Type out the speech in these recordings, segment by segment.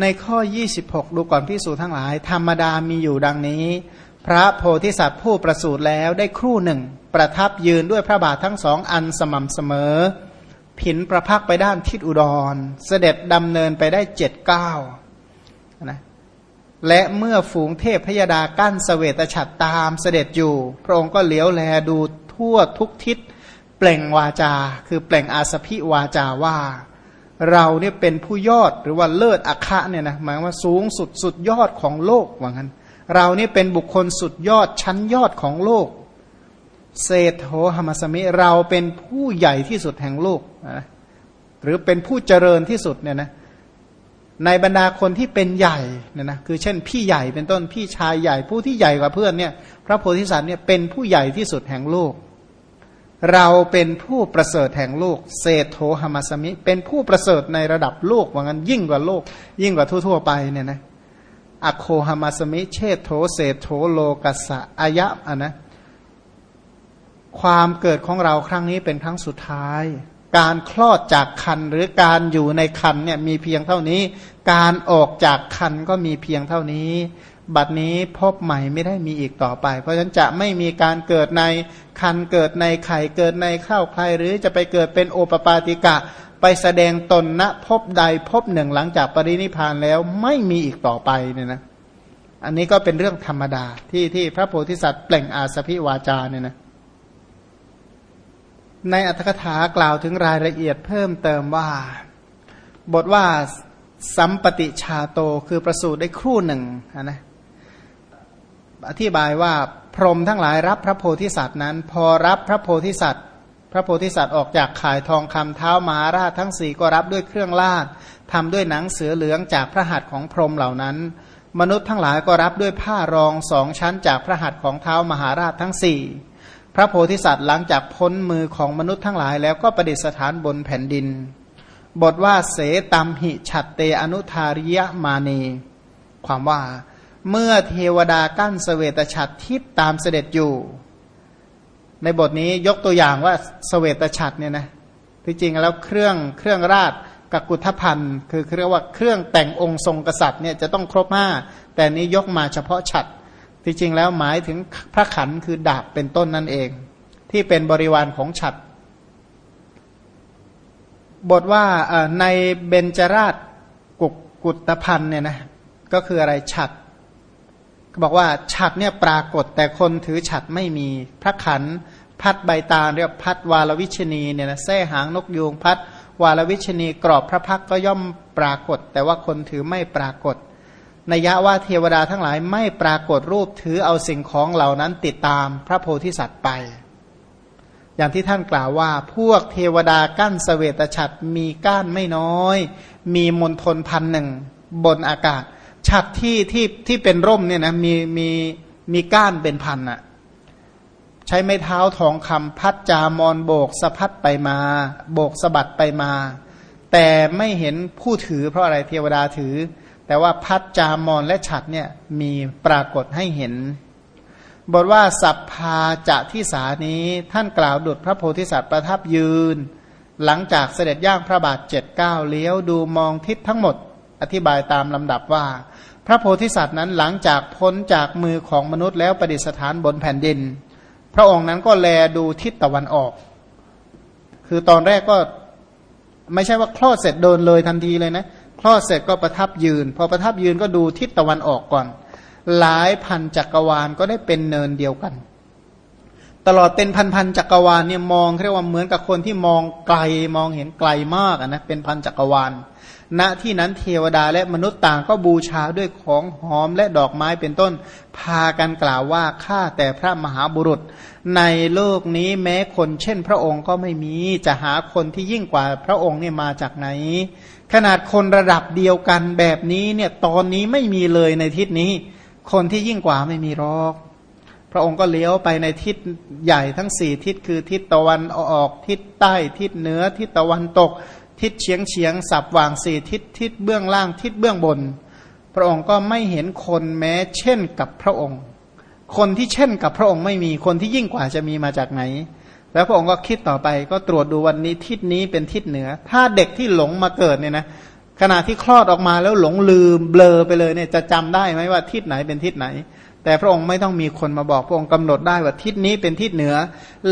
ในข้อ 26 ดูก่อนพิสูจทั้งหลาย ธรรมดามีอยู่ดังนี้ พระโพธิสัตว์ผู้ประสูติแล้วได้ครู่หนึ่ง ประทับยืนด้วยพระบาททั้งสองอันสม่ำเสมอ ผินประพักไปด้านทิศอุดร เสด็จดำเนินไปได้เจ็ดเก้านะและเมื่อฝูงเทพพยดากั้นสเสวตฉัตรตามเสด็จอยู่ พระองค์ก็เหลียวแลดูทั่วทุกทิศ เปล่งวาจา คือเปล่งอาสพิวาจาว่า เราเนี่ยเป็นผู้ยอดหรือว่าเลิศอัคะเนี่ยนะหมายว่าสูงสุดสุดยอดของโลกว่างั้น เรานี่เป็นบุคคลสุดยอดชั้นยอดของโลก เศธโธหมัสมิเราเป็นผู้ใหญ่ที่สุดแห่งโลกนะหรือเป็นผู้เจริญที่สุดเนี่ยนะในบรรดาคนที่เป็นใหญ่เนี่ยนะคือเช่นพี่ใหญ่เป็นต้นพี่ชายใหญ่ผู้ที่ใหญ่กว่าเพื่อนเนี่ย พระโพธิสัตว์เนี่ยเป็นผู้ใหญ่ที่สุดแห่งโลก เราเป็นผู้ประเสริฐแห่งโลกเศธโธหมัสมิ เป็นผู้ประเสริฐในระดับโลกว่างั้นยิ่งกว่าโลก ยิ่งกว่าทั่วๆไปเนี่ยนะอโคหมัสมิ เชธโธเศธโธโลกัสะอายะอะนะความเกิดของเราครั้งนี้เป็นครั้งสุดท้าย การคลอดจากคันหรือการอยู่ในคันเนี่ยมีเพียงเท่านี้ การออกจากคันก็มีเพียงเท่านี้ บัดนี้พบใหม่ไม่ได้มีอีกต่อไป เพราะฉะนั้นจะไม่มีการเกิดในคันเกิดในไข่เกิดในข้าวใครหรือจะไปเกิดเป็นโอปปาติกะ ไปแสดงตนณพบใดพบหนึ่งหลังจากปรินิพานแล้วไม่มีอีกต่อไปเนี่ยนะ อันนี้ก็เป็นเรื่องธรรมดาที่ที่พระโพธิสัตว์เปล่งอาสพิวาจาเนี่ยนะในอัตถกถากล่าวถึงรายละเอียดเพิ่มเติมว่า บทว่าสัมปติชาโตคือประสูติได้ครู่หนึ่งนะ อธิบายว่าพรหมทั้งหลายรับพระโพธิสัตว์นั้น พอรับพระโพธิสัตว์ พระโพธิสัตว์ออกจากข่ายทองคำเท้ามหาราชทั้งสี่ก็รับด้วยเครื่องลาดทำด้วยหนังเสือเหลืองจากพระหัตถ์ของพรหมเหล่านั้น มนุษย์ทั้งหลายก็รับด้วยผ้ารองสองชั้นจากพระหัตถ์ของเท้ามหาราชทั้งสี่พระโพธิสัตว์หลังจากพ้นมือของมนุษย์ทั้งหลายแล้วก็ประดิษฐานบนแผ่นดิน บทว่าเสตัมหิฉัตเตอนุทาริยมานีความว่า เมื่อเทวดากั้นสเวตฉัตรทิศตามเสด็จอยู่ ในบทนี้ยกตัวอย่างว่าสเวตฉัตรเนี่ยนะที่จริงแล้วเครื่องเครื่องราชกักุทพันธ์คือเรียกว่าเครื่องแต่งองค์ทรงกษัตริย์เนี่ยจะต้องครบห้าแต่นี้ยกมาเฉพาะฉัตรที่จริงแล้วหมายถึงพระขันคือดาบเป็นต้นนั่นเอง ที่เป็นบริวารของฉัตรบทว่าในเบญจราชกุกุตพันธ์เนี่ยนะก็คืออะไรฉัตร บอกว่าฉัดเนี่ยปรากฏแต่คนถือฉัดไม่มี พระขันพัดใบตาเรียกพัดวาลวิชนีเนี่ยนะแส้หางนกยูงพัดวาลวิชนีกรอบพระพักก็ย่อมปรากฏ แต่ว่าคนถือไม่ปรากฏนัยยะว่าเทวดาทั้งหลายไม่ปรากฏรูปถือเอาสิ่งของเหล่านั้นติดตามพระโพธิสัตว์ไป อย่างที่ท่านกล่าวว่า พวกเทวดากั้นสเสวตฉัตรมีก้านไม่น้อย มีมนทนพันหนึ่งบนอากาศ ฉัดที่ที่ที่เป็นร่มเนี่ยนะมีมีมีก้านเป็นพันอะใช้ไม้เท้าทองคำพัดจามอนโบกสะพัดไปมา โบกสะบัดไปมา แต่ไม่เห็นผู้ถือเพราะอะไรเทวดาถือ แต่ว่าพัดจามอนและฉัดเนี่ยมีปรากฏให้เห็นบทว่าสัพพาจะที่สานี้ท่านกล่าวดุจพระโพธิสัตว์ประทับยืน หลังจากเสด็จย่างพระบาทเจ็ดเก้าเลี้ยวดูมองทิศทั้งหมด อธิบายตามลำดับว่า พระโพธิสัตว์นั้นหลังจากพ้นจากมือของมนุษย์แล้วประดิษฐานบนแผ่นดิน พระองค์นั้นก็แลดูทิศตะวันออก คือตอนแรกก็ไม่ใช่ว่าคลอดเสร็จเดินเลยทันทีเลยนะคลอดเสร็จก็ประทับยืน พอประทับยืนก็ดูทิศตะวันออกก่อน หลายพันจักรวาลก็ได้เป็นเนินเดียวกัน ตลอดเป็นพันๆจักรวาลเนี่ยมองเรียกว่าเหมือนกับคนที่มองไกลมองเห็นไกลมากนะเป็นพันจักรวาล ณที่นั้นเทวดาและมนุษย์ต่างก็บูชาด้วยของหอมและดอกไม้เป็นต้น พากันกล่าวว่าข้าแต่พระมหาบุรุษ ในโลกนี้แม้คนเช่นพระองค์ก็ไม่มีจะหาคนที่ยิ่งกว่าพระองค์เนี่ยมาจากไหน ขนาดคนระดับเดียวกันแบบนี้เนี่ยตอนนี้ไม่มีเลยในทิศนี้ คนที่ยิ่งกว่าไม่มีหรอกพระองค์ก็เลี้ยวไปในทิศใหญ่ทั้งสี่ทิศคือทิศตะวันออกทิศใต้ทิศเหนือทิศตะวันตก ทิศเฉียงเฉียงสับวางสี่ทิศทิศเบื้องล่างทิศเบื้องบน พระองค์ก็ไม่เห็นคนแม้เช่นกับพระองค์ คนที่เช่นกับพระองค์ไม่มีคนที่ยิ่งกว่าจะมีมาจากไหน แล้วพระองค์ก็คิดต่อไปก็ตรวจดูวันนี้ทิศนี้เป็นทิศเหนือ ถ้าเด็กที่หลงมาเกิดเนี่ยนะขณะที่คลอดออกมาแล้วหลงลืมเบลอไปเลยเนี่ยจะจำได้ไหมว่าทิศไหนเป็นทิศไหน แต่พระองค์ไม่ต้องมีคนมาบอกพระองค์กำหนดได้ว่าทิศนี้เป็นทิศเหนือ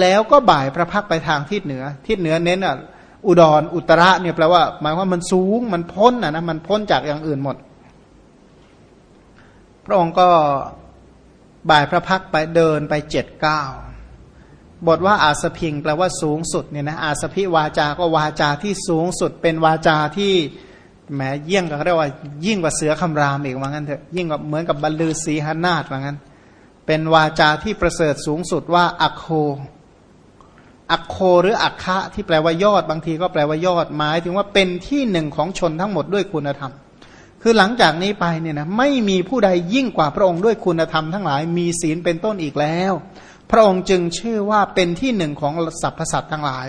แล้วก็บ่ายพระพักไปทางทิศเหนือ ทิศเหนือเน้นอะ อุดรอุตระเนี่ยแปลว่า หมายว่ามันสูงมันพ้นอะนะมันพ้นจากอย่างอื่นหมด พระองค์ก็บ่ายพระพักไปเดินไปเจ็ดเก้าบทว่าอาสพิงแปลว่าสูงสุดเนี่ยนะอาสพิวาจาก็วาจาที่สูงสุดเป็นวาจาที่แหมเยี่ยงกับเรียกว่า ยิ่งกว่าเสือคำรามอีกว่างั้นเถอะยิ่งกับเหมือนกับบรรลือศีหนาฏว่างั้น เป็นวาจาที่ประเสริฐสูงสุดว่าอัคโค อัคโคหรืออัคคะที่แปลว่ายอด บางทีก็แปลว่ายอดหมายถึงว่าเป็นที่หนึ่งของชนทั้งหมดด้วยคุณธรรม คือหลังจากนี้ไปเนี่ยนะไม่มีผู้ใดยิ่งกว่าพระองค์ด้วยคุณธรรมทั้งหลายมีศีลเป็นต้นอีกแล้ว พระองค์จึงชื่อว่าเป็นที่หนึ่งของสรรพสัตว์ทั้งหลาย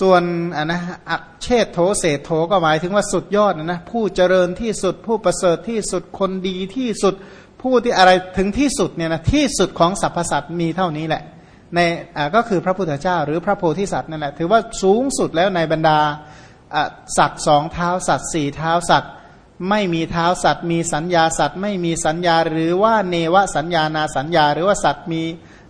ส่วนอันนะอักเชษโถเศษโถก็หมายถึงว่าสุดยอดนะผู้เจริญที่สุดผู้ประเสริฐที่สุดคนดีที่สุดผู้ที่อะไรถึงที่สุดเนี่ยนะที่สุดของสรรพสัตว์มีเท่านี้แหละ ในก็คือพระพุทธเจ้า หรือพระโพธิสัตว์นั่นแหละถือว่าสูงสุดแล้วในบรรดาสัตว์สองเท้าสัตว์สี่เท้าสัตว์ไม่มีเท้าสัตว์มีสัญญาสัตว์ไม่มีสัญญาหรือว่าเนวสัญญานาสัญญา หรือว่าสัตว์มี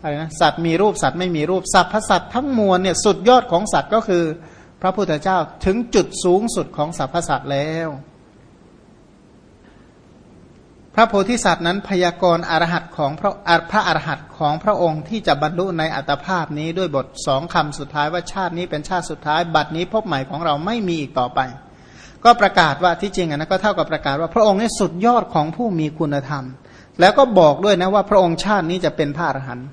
อะไรนะสัตว์มีรูปสัตว์ไม่มีรูปสัตว์พระสัตว์ทั้งมวลเนี่ยสุดยอดของสัตว์ก็คือ พระพุทธเจ้าถึงจุดสูงสุดของสรรพสัตว์แล้ว พระโพธิสัตว์นั้นพยากรณ์อรหัตของพระพระอรหัตของพระองค์ที่จะบรรลุในอัตภาพนี้ด้วยบทสองคำสุดท้ายว่าชาตินี้เป็นชาติสุดท้าย บัดนี้พบใหม่ของเราไม่มีอีกต่อไป ก็ประกาศว่าที่จริงนะก็เท่ากับประกาศว่าพระองค์นี้สุดยอดของผู้มีคุณธรรม แล้วก็บอกด้วยนะว่าพระองค์ชาตินี้จะเป็นพระอรหันต์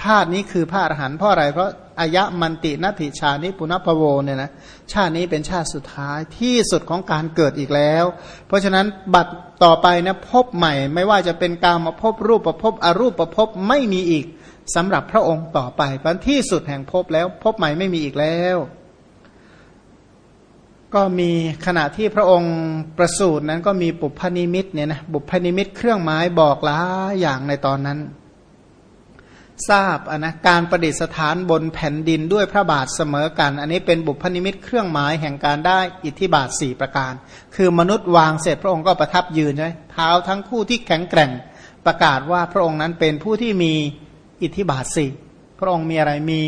ชาตินี้คือพระอรหันต์เพราะอะไรเพราะ อายะมันตินัติชานิปุณพโวเนี่ยนะชาตินี้เป็นชาติสุดท้ายที่สุดของการเกิดอีกแล้ว เพราะฉะนั้นบัตรต่อไปนะพบใหม่ ไม่ว่าจะเป็นการมาพบรูปประพบอรูปประพบไม่มีอีกสำหรับพระองค์ต่อไปพันที่สุดแห่งพบแล้วพบใหม่ไม่มีอีกแล้ว ก็มีขณะที่พระองค์ประสูตินั้นก็มีบุพนิมิตเนี่ยนะบุพนิมิตเครื่องหมายบอกล้าอย่างในตอนนั้น ทราบนะการประดิษฐานบนแผ่นดินด้วยพระบาทเสมอกัน อันนี้เป็นบุพนิมิตเครื่องหมายแห่งการได้อิทธิบาทสี่ประการ คือมนุษย์วางเสร็จพระองค์ก็ประทับยืนใช่เท้าทั้งคู่ที่แข็งแกร่งประกาศว่าพระองค์นั้นเป็นผู้ที่มีอิทธิบาทสี่พระองค์มีอะไรมี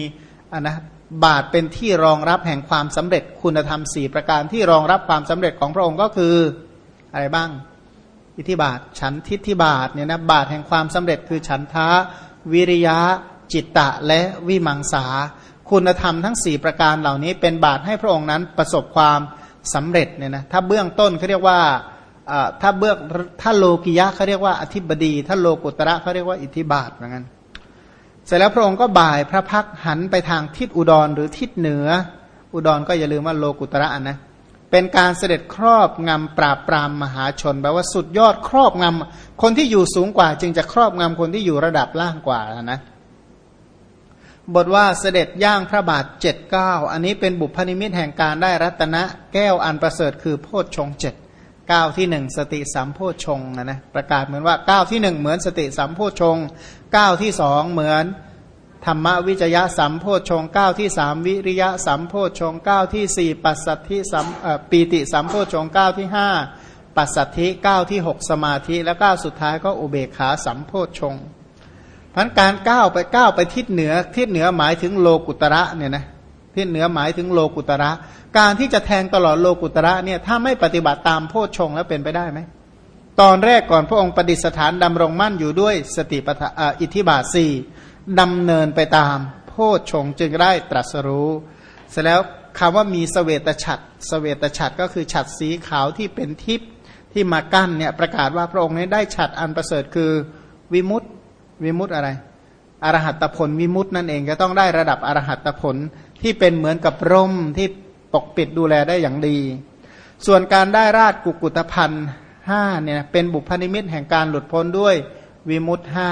อันนะบาทเป็นที่รองรับแห่งความสำเร็จคุณธรรมสี่ประการที่รองรับความสำเร็จของพระองค์ก็คืออะไรบ้าง อิทธิบาท ฉันทิฏฐิบาทเนี่ยนะบาทแห่งความสำเร็จคือฉันท้า วิริยะ จิตตะและวิมังสา คุณธรรมทั้งสี่ประการเหล่านี้เป็นบาตให้พระองค์นั้นประสบความสำเร็จเนี่ยนะถ้าเบื้องต้นเขาเรียกว่าถ้าเบื้องถ้าโลกิยะเขาเรียกว่าอธิบดี ถ้าโลกุตระเขาเรียกว่าอิทธิบาทเหมือนกันเสร็จแล้วพระองค์ก็บ่ายพระพักตร์หันไปทางทิศอุดรหรือทิศเหนือ อุดรก็อย่าลืมว่าโลกุตตระนะ เป็นการเสด็จครอบงำปราบปรามมหาชนแปลว่าสุดยอดครอบงำคนที่อยู่สูงกว่า จึงจะครอบงำคนที่อยู่ระดับล่างกว่านะบทว่าเสด็จย่างพระบาทเจ็ดก้าวอันนี้เป็นบุพนิมิตแห่งการได้รัตนะแก้วอันประเสริฐคือโพชฌงค์เจ็ดก้าวที่หนึ่งสติสัมโพชฌงค์นะนะประกาศเหมือนว่าก้าวที่หนึ่งเหมือนสติสัมโพชฌงค์เก้าที่สองเหมือน ธรรมวิจยะสัมโพชงเก้าที่สามวิริยะสัมโพชงเก้าที่สี่ปัสสัทธิสัมปีติสัมโพชงเก้าที่ห้าปัสสัทธิเก้าที่หกสมาธิและเก้าสุดท้ายก็อุเบกขาสัมโพชงพันการก้าวไปก้าวไปทิศเหนือทิศเหนือหมายถึงโลกุตระเนี่ยนะทิศเหนือหมายถึงโลกุตระ การที่จะแทงตลอดโลกุตระเนี่ยถ้าไม่ปฏิบัติตามโพชงแล้วเป็นไปได้ไหมตอนแรกก่อนพระองค์ประดิษฐานดำรงมั่นอยู่ด้วยสติปัฏอิทธิบาทสี่ ดำเนินไปตาม โพชฌงจึงได้ตรัสรู้ เสร็จแล้วคำว่ามีสเวตฉัตรสเวตฉัตรก็คือฉัตรสีขาวที่เป็นทิพย์ที่มากั้นเนี่ยประกาศว่าพระองค์นี้ได้ฉัตรอันประเสริฐคือวิมุตติวิมุตติอะไร อรหัตผลวิมุตตินั่นเองก็ต้องได้ระดับอรหัตผลที่เป็นเหมือนกับร่มที่ปกปิดดูแลได้อย่างดี ส่วนการได้ราชกุกุตพันห้าเนี่ยเป็นบุพนิมิตแห่งการหลุดพ้นด้วยวิมุตห้า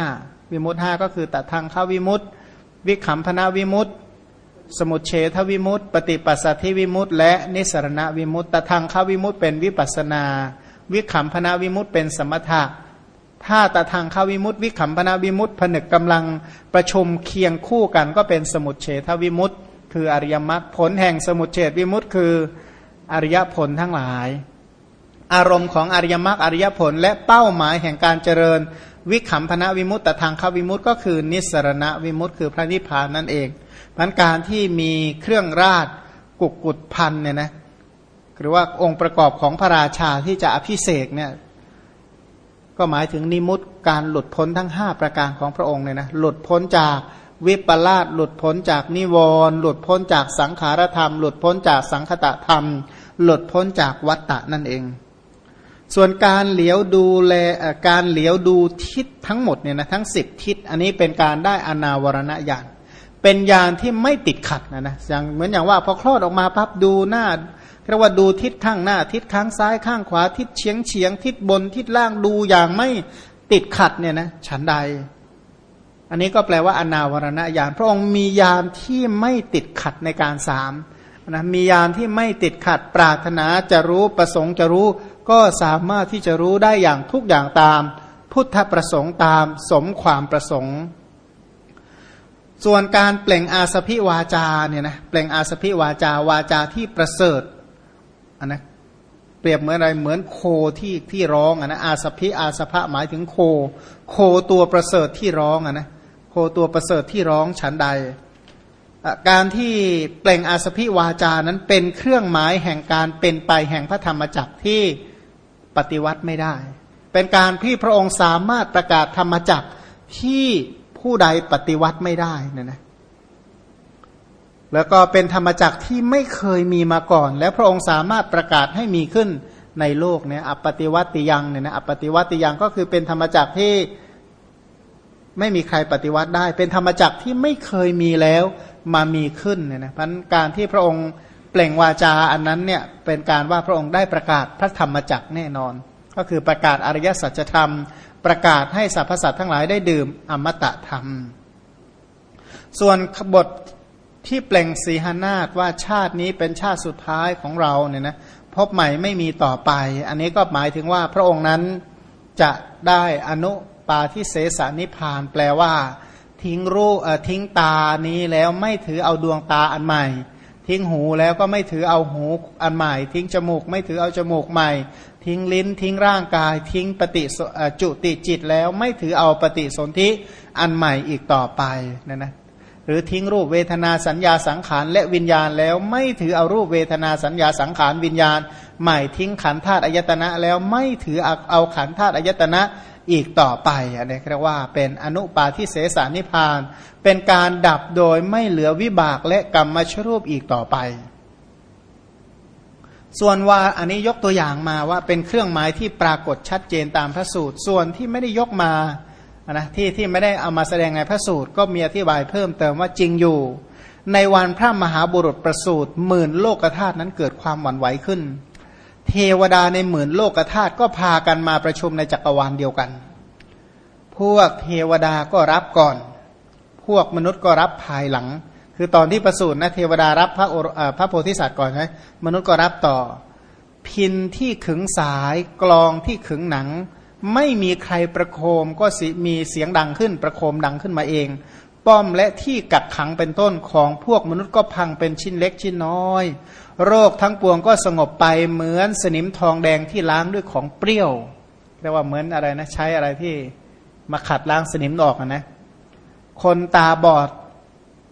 วิมุตห้าก็คือตัดทางข้าวิมุตวิขำพนาวิมุตสมุเฉทวิมุตปฏิปัสสัทธิวิมุตและนิสรณวิมุตตทางข้าวิมุตเป็นวิปัสนา วิขำพนาวิมุตเป็นสมถะถ้าตทางข้าวิมุตวิขำพนาวิมุตผนึกกำลังประชุมเคียงคู่กันก็เป็นสมุเฉทวิมุตคืออริยมรรคผลแห่งสมุเฉทวิมุตคืออริยผลทั้งหลาย อารมณ์ของอริยมรรคอริยผลและเป้าหมายแห่งการเจริญ วิขำพนะวิมุตตทางควิมุตก็คือนิสรณวิมุตคือพระนิพพานนั่นเองพันการที่มีเครื่องราชกุกกุดพันเนี่ยนะหรือว่าองค์ประกอบของพระราชาที่จะอภิเสกเนี่ยก็หมายถึงนิมุตการหลุดพ้นทั้ง 5 ประการของพระองค์เนี่ยนะหลุดพ้นจากวิปลาสหลุดพ้นจากนิวรณ์หลุดพ้นจากสังขารธรรม หลุดพ้นจากสังคตะธรรม หลุดพ้นจากวัตตะนั่นเอง ส่วนการเหลียวดูแลการเหลียวดูทิศทั้งหมดเนี่ยนะทั้งสิบทิศ อันนี้เป็นการได้อนาวรณญาณเป็นญาณที่ไม่ติดขัดนะนะอย่างเหมือนอย่างว่าพอคลอดออกมาปั๊บดูหน้าเรียกว่าดูทิศข้างหน้า ทิศข้างซ้ายข้างขวา ทิศเฉียงเฉียง ทิศบนทิศล่างดูอย่างไม่ติดขัดเนี่ยนะฉันใด อันนี้ก็แปลว่าอนาวรณญาณพระองค์มีญาณที่ไม่ติดขัดในการสามนะมีญาณที่ไม่ติดขัดปรารถนาจะรู้ประสงค์จะรู้ ก็สามารถที่จะรู้ได้อย่างทุกอย่างตาม พุทธประสงค์ตามสมความประสงค์ ส่วนการเปล่งอาสพิวาจาเนี่ยนะเปล่งอาสพิวาจาวาจาที่ประเสริฐอันนะเปรียบเหมือนอะไรเหมือนโคที่ที่ร้องอันนะอาสพิอาสภะหมายถึงโค โคตัวประเสริฐที่ร้องอันนะโคตัวประเสริฐที่ร้องฉันใด การที่เปล่งอาสพิวาจานั้นเป็นเครื่องหมายแห่งการเป็นไปแห่งพระธรรมจักรที่ ปฏิวัติไม่ได้ เป็นการที่พระองค์สามารถประกาศธรรมจักรที่ผู้ใดปฏิวัติไม่ได้นะนะแล้วก็เป็นธรรมจักรที่ไม่เคยมีมาก่อน แล้วพระองค์สามารถประกาศให้มีขึ้นในโลกเนี่ยอปฏิวัติยังเนี่ยนะอปฏิวัติยังก็คือเป็นธรรมจักรที่ไม่มีใครปฏิวัติได้ เป็นธรรมจักรที่ไม่เคยมีแล้วมามีขึ้นเนี่ยนะพันการที่พระองค์ ปล่งวาจาอันนั้นเนี่ยเป็นการว่าพระองค์ได้ประกาศพระธรรมจักแน่นอน ก็คือประกาศอริยสัจธรรม ประกาศให้สรรพสัตว์ทั้งหลายได้ดื่มอมตะธรรม ส่วนบทที่เปล่งสีหนาฏว่าชาตินี้เป็นชาติสุดท้ายของเราเนี่ยนะพบใหม่ไม่มีต่อไป อันนี้ก็หมายถึงว่าพระองค์นั้นจะได้อนุปาทิเสสนิพาน แปลว่า ทิ้งรูทิ้งตานี้แล้วไม่ถือเอาดวงตาอันใหม่ ทิ้งหูแล้วก็ไม่ถือเอาหูอันใหม่ ทิ้งจมูก ไม่ถือเอาจมูกใหม่ ทิ้งลิ้น ทิ้งร่างกาย ทิ้งปฏิจุติจิตแล้วไม่ถือเอาปฏิสนธิอันใหม่อีกต่อไปนะนะหรือทิ้งรูปเวทนาสัญญาสังขารและวิญญาณแล้วไม่ถือเอารูปเวทนาสัญญาสังขารวิญญาณ ใหม่ทิ้งขันธาตุอายตนะแล้วไม่ถือเอาขันธาตุอายตนะ อีกต่อไปอันนี้เรียกว่าเป็นอนุปาทิเสสานิพาน เป็นการดับโดยไม่เหลือวิบากและกรรมชรูปอีกต่อไป ส่วนว่าอันนี้ยกตัวอย่างมาว่าเป็นเครื่องหมายที่ปรากฏชัดเจนตามพระสูตร ส่วนที่ไม่ได้ยกมานะที่ที่ไม่ได้เอามาแสดงในพระสูตร ก็มีอธิบายเพิ่มเติมว่าจริงอยู่ ในวันพระมหาบุรุษประสูตรหมื่นโลกธาตุนั้นเกิดความหวั่นไหวขึ้น เทวดาในหมื่นโลกธาตุก็พากันมาประชุมในจักรวาลเดียวกัน พวกเทวดาก็รับก่อน พวกมนุษย์ก็รับภายหลัง คือตอนที่ประสูตรนะเทวดารับพระพระโพธิสัตว์ก่อนใช่มนุษย์ก็รับต่อ พินที่ขึงสายกลองที่ขึงหนัง ไม่มีใครประโคมก็มีเสียงดังขึ้นประโคมดังขึ้นมาเอง ป้อมและที่กักขังเป็นต้นของพวกมนุษย์ก็พังเป็นชิ้นเล็กชิ้นน้อย โรคทั้งปวงก็สงบไปเหมือนสนิมทองแดงที่ล้างด้วยของเปรี้ยวเรียกว่าเหมือนอะไรนะใช้อะไรที่มาขัดล้างสนิมออกนะ คนตาบอด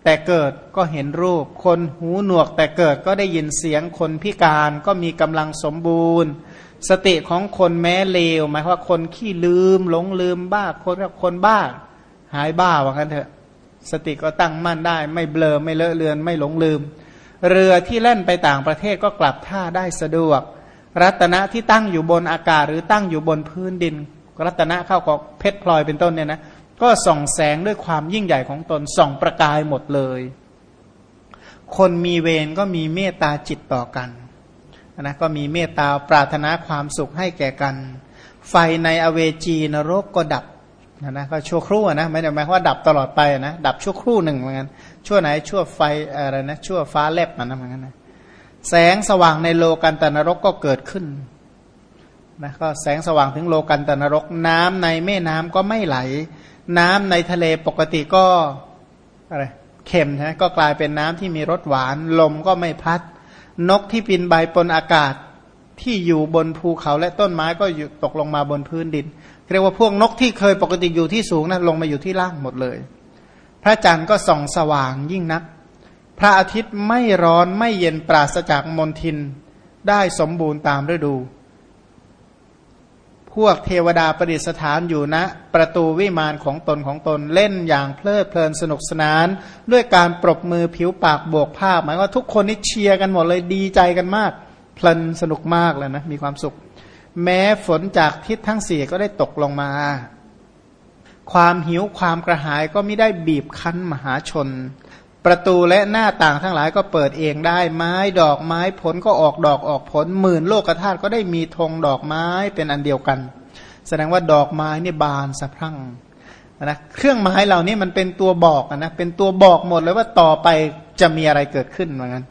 แต่เกิดก็เห็นรูป คนหูหนวกแต่เกิดก็ได้ยินเสียงคนพิการก็มีกำลังสมบูรณ์ สติของคนแม้เลวหมายว่าคนขี้ลืม หลงลืมบ้าคนแบบคนบ้า หายบ้าว่ากันเถอะ สติก็ตั้งมั่นได้ ไม่เบลอไม่เลอะเลือนไม่หลงลืม เรือที่เล่นไปต่างประเทศก็กลับท่าได้สะดวก รัตนะที่ตั้งอยู่บนอากาศหรือตั้งอยู่บนพื้นดิน รัตนะเข้าของเพชรพลอยเป็นต้นเนี่ยนะก็ส่องแสงด้วยความยิ่งใหญ่ของตนส่องประกายหมดเลย คนมีเวรก็มีเมตตาจิตต่อกันนะก็มีเมตตาปรารถนาความสุขให้แก่กัน ไฟในอเวจีนรกก็ดับ นะนะก็ชั่วครู่นะไม่ได้หมายว่าดับตลอดไปนะดับชั่วครู่หนึ่งเหมือนกันชั่วไหนชั่วไฟอะไรนะชั่วฟ้าแลบมันนะเหมือนกันนะแสงสว่างในโลกันตนรกก็เกิดขึ้นนะก็แสงสว่างถึงโลกันตนรก น้ำในแม่น้ำก็ไม่ไหล น้ำในทะเลปกติก็อะไรเค็มนะก็กลายเป็นน้ำที่มีรสหวาน ลมก็ไม่พัด นกที่บินใบปนอากาศ ที่อยู่บนภูเขาและต้นไม้ก็ตกลงมาบนพื้นดิน เรียกว่าพวกนกที่เคยปกติอยู่ที่สูงนะลงมาอยู่ที่ล่างหมดเลย พระจันทร์ก็ส่องสว่างยิ่งนัก พระอาทิตย์ไม่ร้อนไม่เย็นปราศจากมนทินได้สมบูรณ์ตามฤดู พวกเทวดาประดิษฐานอยู่ณนะประตูวิมานของตนของตนเล่นอย่างเพลิดเพลินสนุกสนาน ด้วยการปรบมือผิวปากโบกภาพหมายว่าทุกคนนี่เชียร์กันหมดเลยดีใจกันมาก เพลินสนุกมากเลยนะมีความสุข แม้ฝนจากทิศทั้งสี่ก็ได้ตกลงมา ความหิวความกระหายก็ไม่ได้บีบคั้นมหาชน ประตูและหน้าต่างทั้งหลายก็เปิดเองได้ ไม้ดอกไม้ผลก็ออกดอกออกผลหมื่นโลกธาตุก็ได้มีธงดอกไม้เป็นอันเดียวกัน แสดงว่าดอกไม้นี่บานสะพรั่งนะเครื่องไม้เหล่านี้มันเป็นตัวบอกนะเป็นตัวบอกหมดเลยว่าต่อไปจะมีอะไรเกิดขึ้นเหมือนกัน